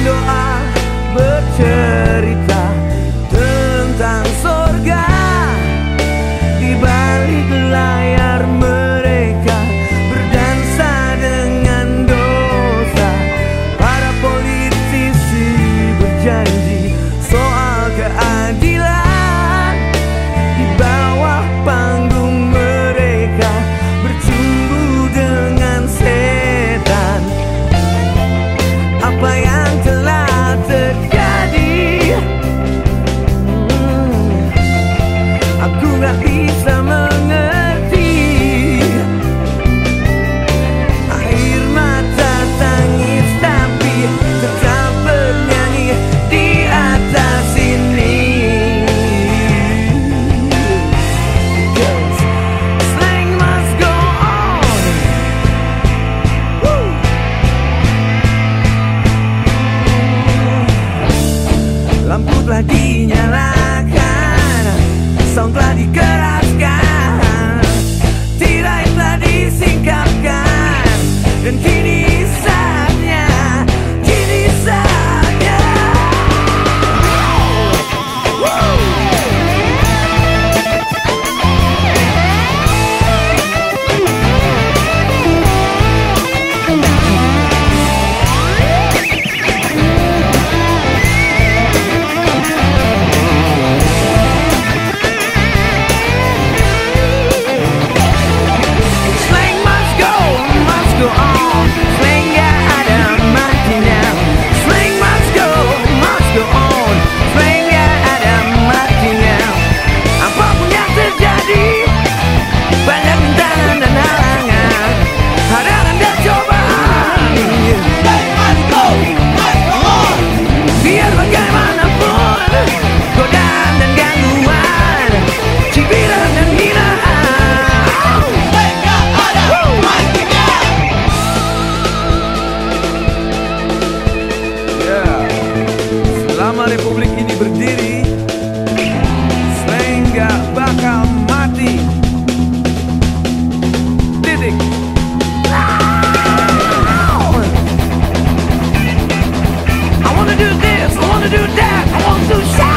Doa bercerita. do that. I won't do shit.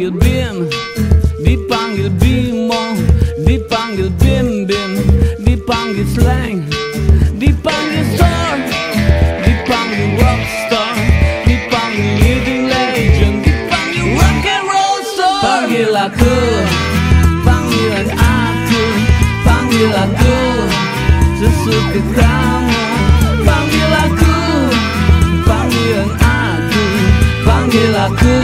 Dipanggil Bim Dipanggil Bimo Dipanggil Bim Bim Dipanggil Slang Dipanggil Star Dipanggil Rockstar Dipanggil Living Legend Dipanggil Rock and Roll Star Panggil aku Panggilan aku Panggil aku Sesuka kamu Panggil aku Panggilan aku Panggil aku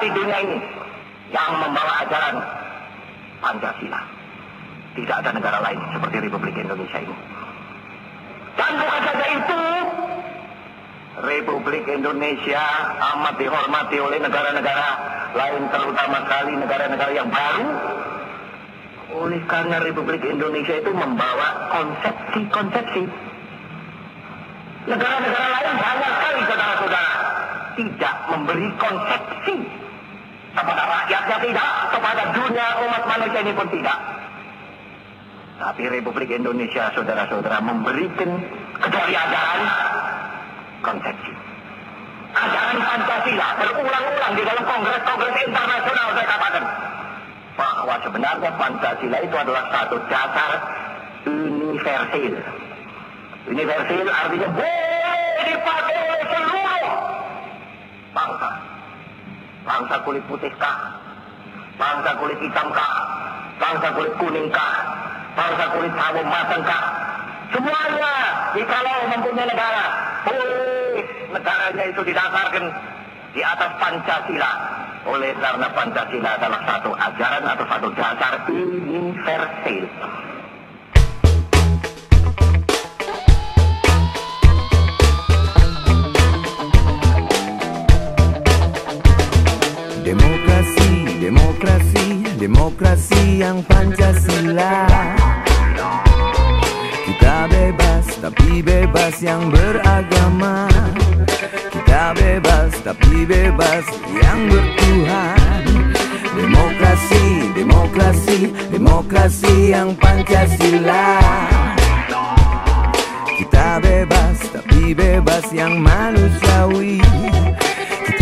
di dunia ini yang membawa ajaran Pancasila. Tidak ada negara lain seperti Republik Indonesia ini. Dan bukan saja itu, Republik Indonesia amat dihormati oleh negara-negara lain, terutama sekali negara-negara yang baru. Oleh karena Republik Indonesia itu membawa konsepsi-konsepsi Negara-negara lain banyak sekali saudara-saudara tidak memberi konsepsi kepada rakyatnya tidak, kepada dunia umat manusia ini pun tidak. Tapi Republik Indonesia saudara-saudara memberikan kecuali ajaran konsepsi. Ajaran Pancasila berulang-ulang di dalam kongres-kongres internasional saya katakan bahwa sebenarnya Pancasila itu adalah satu dasar universal. Universal artinya boleh dipakai oleh seluruh bangsa. Bangsa kulit putih kah? Bangsa kulit hitam kah? Bangsa kulit kuning kah? Bangsa kulit sawo matang kah? Semuanya, jikalau mempunyai negara, boleh negaranya itu didasarkan di atas Pancasila. Oleh karena Pancasila adalah satu ajaran atau satu dasar universal. Demokrasi, demokrasi, demokrasi yang Pancasila. Kita bebas tapi bebas yang beragama. Kita bebas tapi bebas yang bertuhan. Demokrasi, demokrasi, demokrasi yang Pancasila. Kita bebas tapi bebas yang manusiawi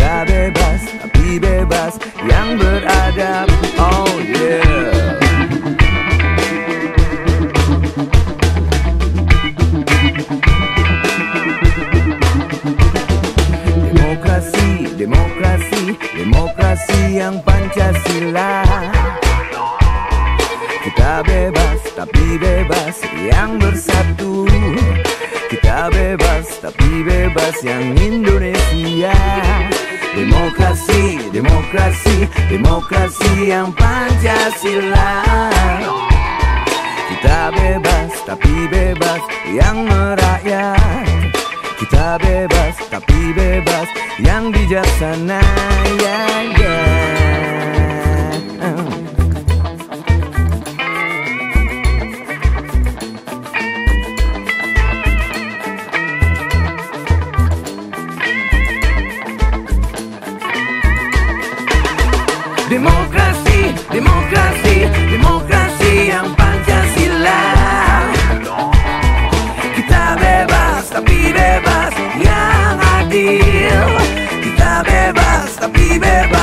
Kita bebas tapi bebas yang beradab Oh yeah. Demokrasi, demokrasi, demokrasi yang Pancasila. Kita bebas tapi bebas yang bersatu. Kita bebas tapi bebas yang Indonesia Demokrasi, demokrasi, demokrasi yang Pancasila Kita bebas tapi bebas yang merakyat Kita bebas tapi bebas yang bijaksana ya, ya. Demokrasi, demokrasi, demokrasi yang Pancasila. Kita bebas tapi bebas yang adil. Kita bebas tapi bebas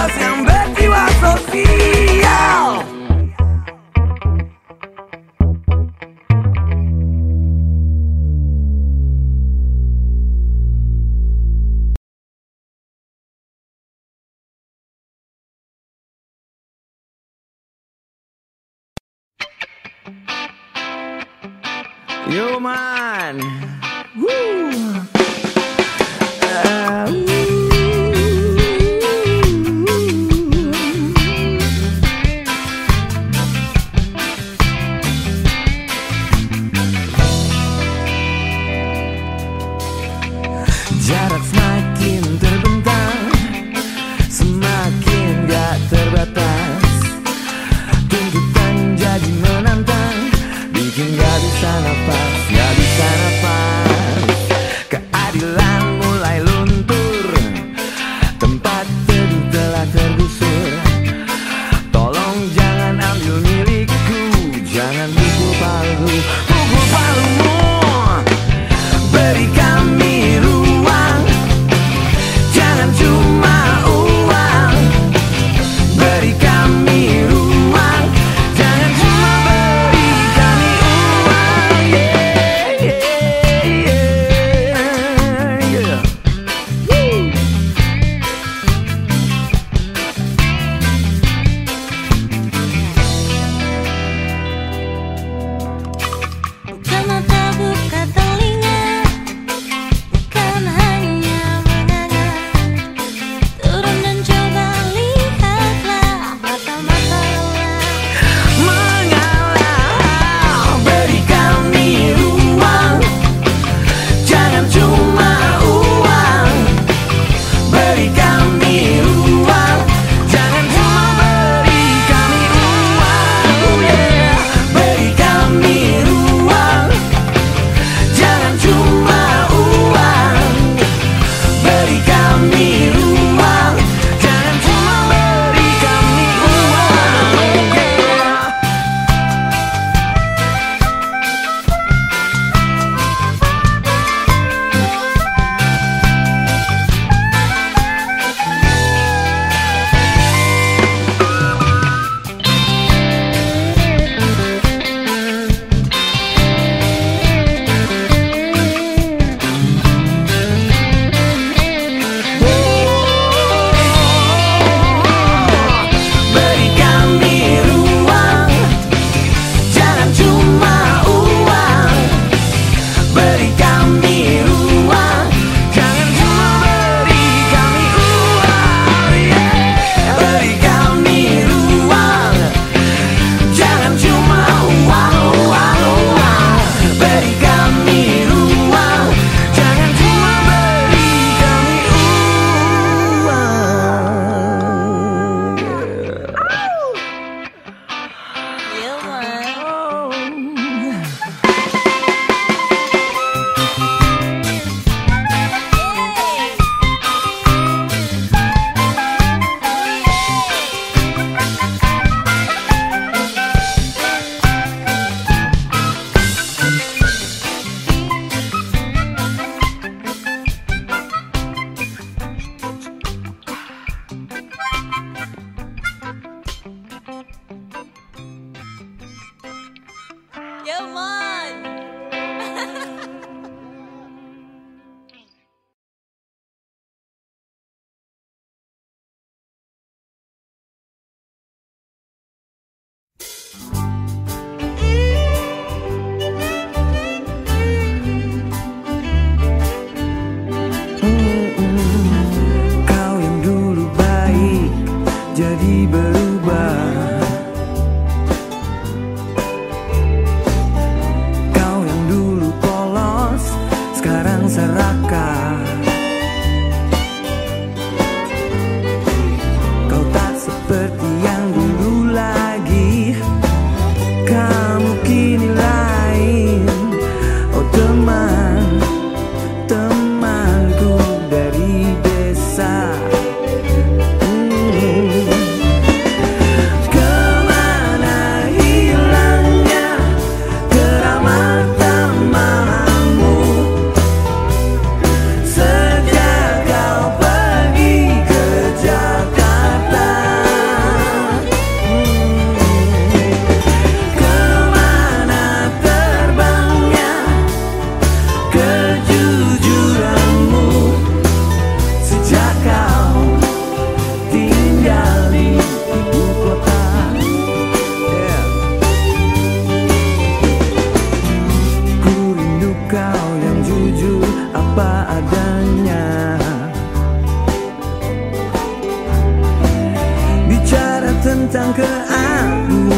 time.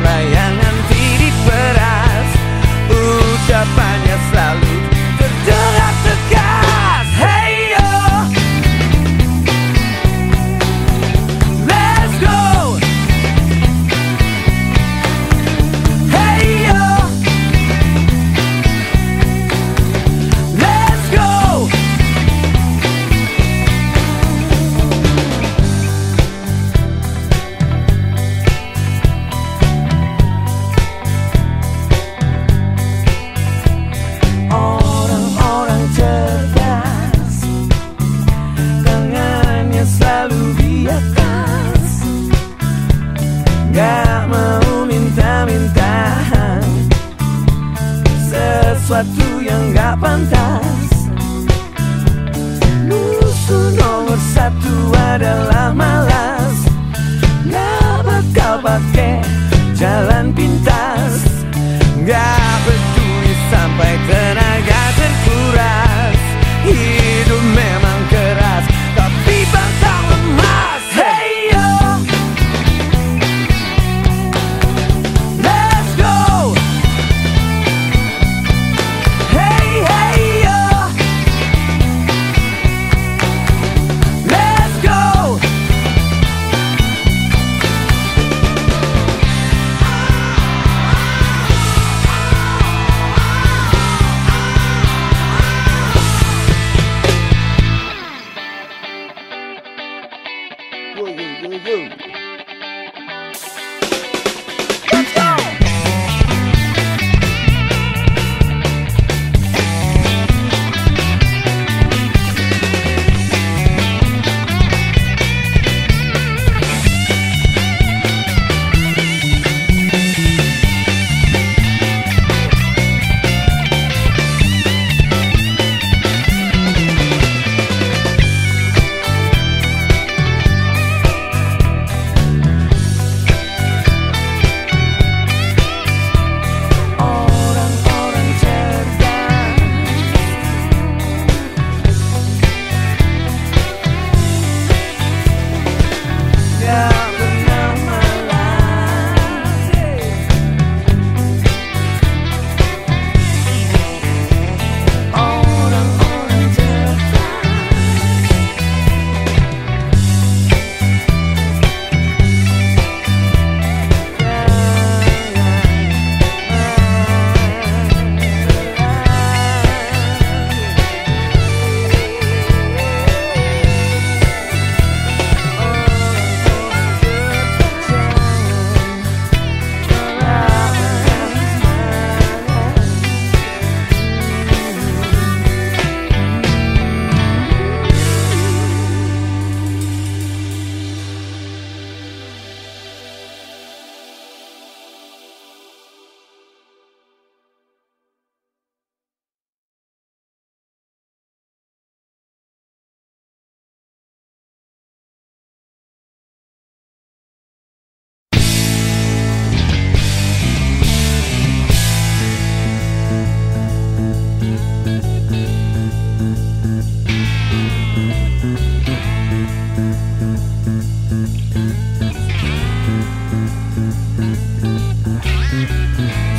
playa.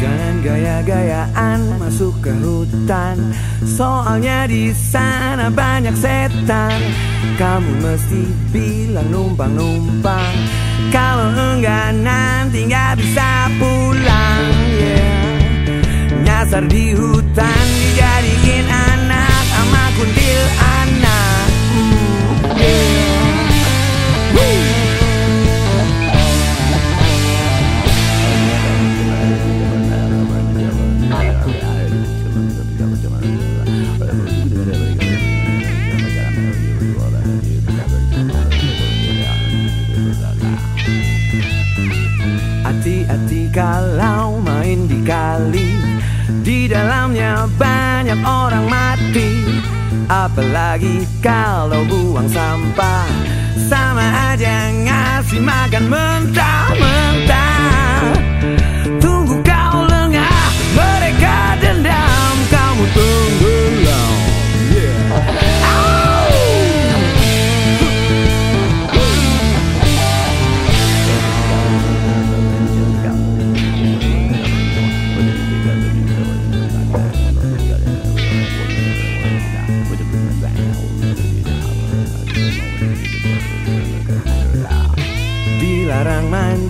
Jangan gaya-gayaan masuk ke hutan. Soalnya di sana banyak setan. Kamu mesti bilang numpang-numpang. Kalau enggak nanti nggak bisa pulang yeah. Nyasar di hutan dijadiin anak sama kuntil anak dalamnya banyak orang mati. Apalagi kalau buang sampah. Sama aja ngasih makan mentah-mentah. Tunggu kau lengah Mereka dendam. Kamu tenggelam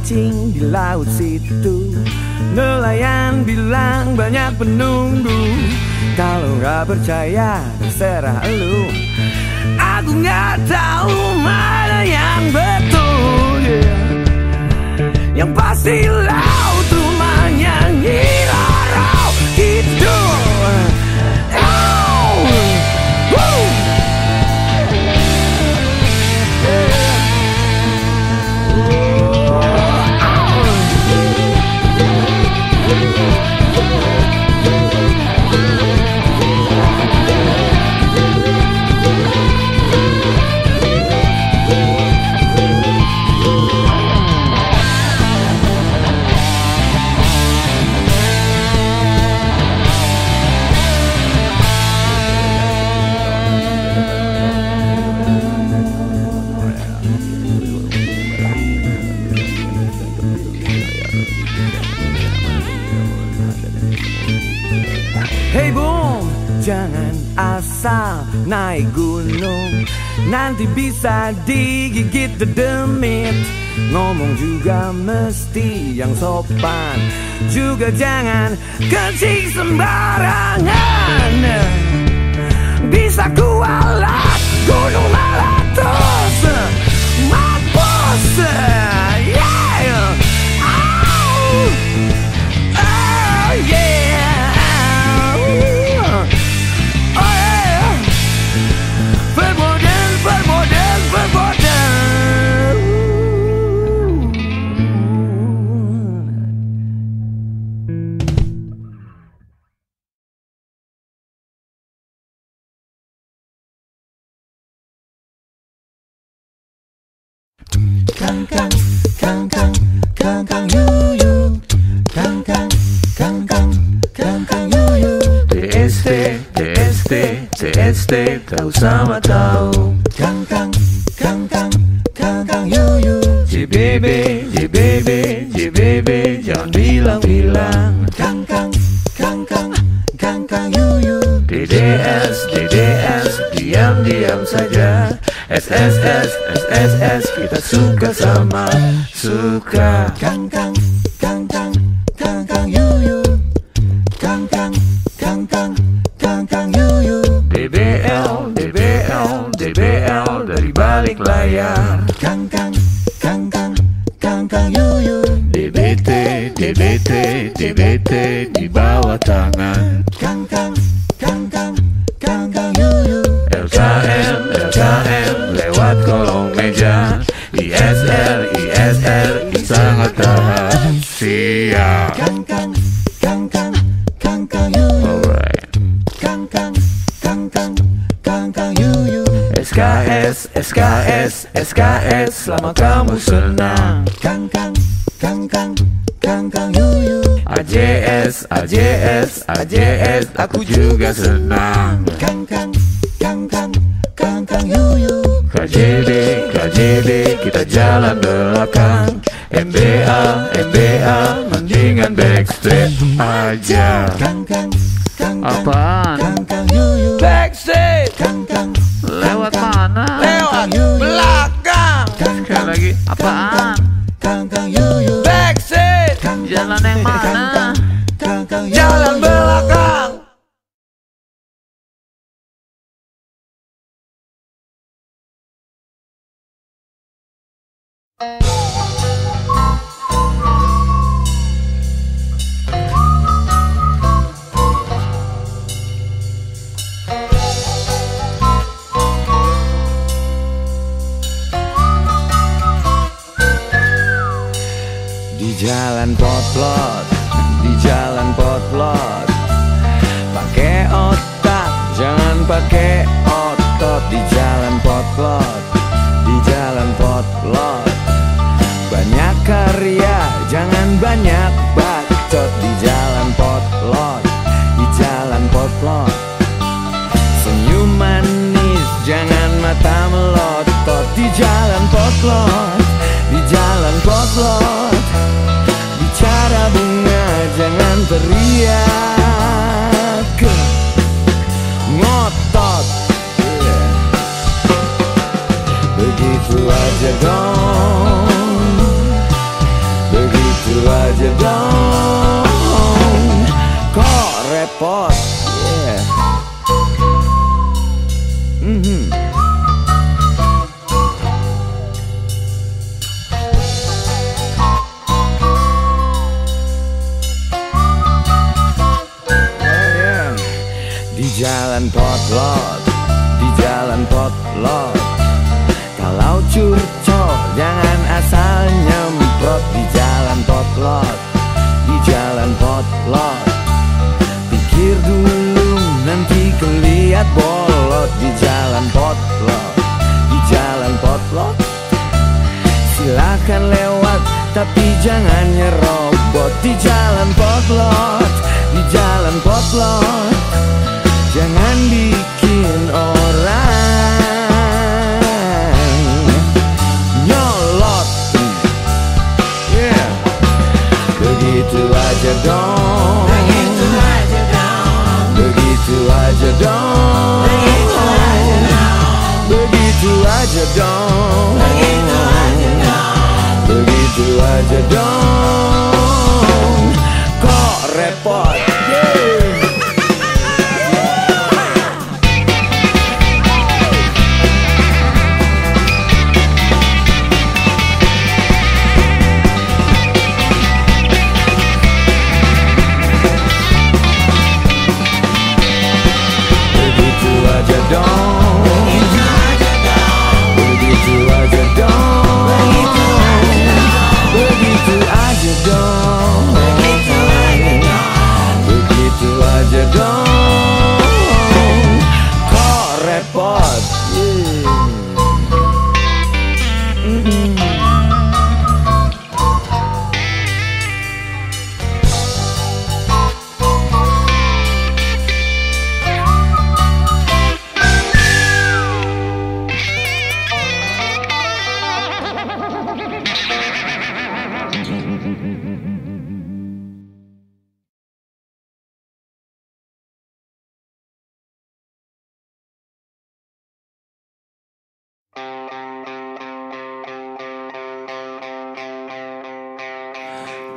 mancing di laut situ. Nelayan bilang banyak penunggu. Kalau nggak percaya terserah lu. Aku nggak tahu mana yang betul yeah. Yang pasti laut jangan asal naik gunung. Nanti bisa digigit demit Ngomong juga mesti yang sopan. Juga jangan kencing sembarangan. Bisa kualat gunung meletus TST tahu sama tahu. Kang kang kang kang kang kang yu yu. JBB JBB JBB jangan bilang bilang Kang kang kang kang kang kang yu. Yu DDS DDS diam diam saja. SSS SSS kita suka sama suka. Kang kang berlayar juga senang Kang kang, kang kang, kang kang yuyu KJB, KJB, kita jalan belakang MBA, MBA, mendingan backstreet aja Kang kang, kang kang, Apaan? kang kang yuyu Backstreet Kang kang, Lewat mana? Lewat belakang Sekali lagi, apaan?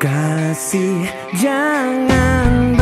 Kasih. Jangan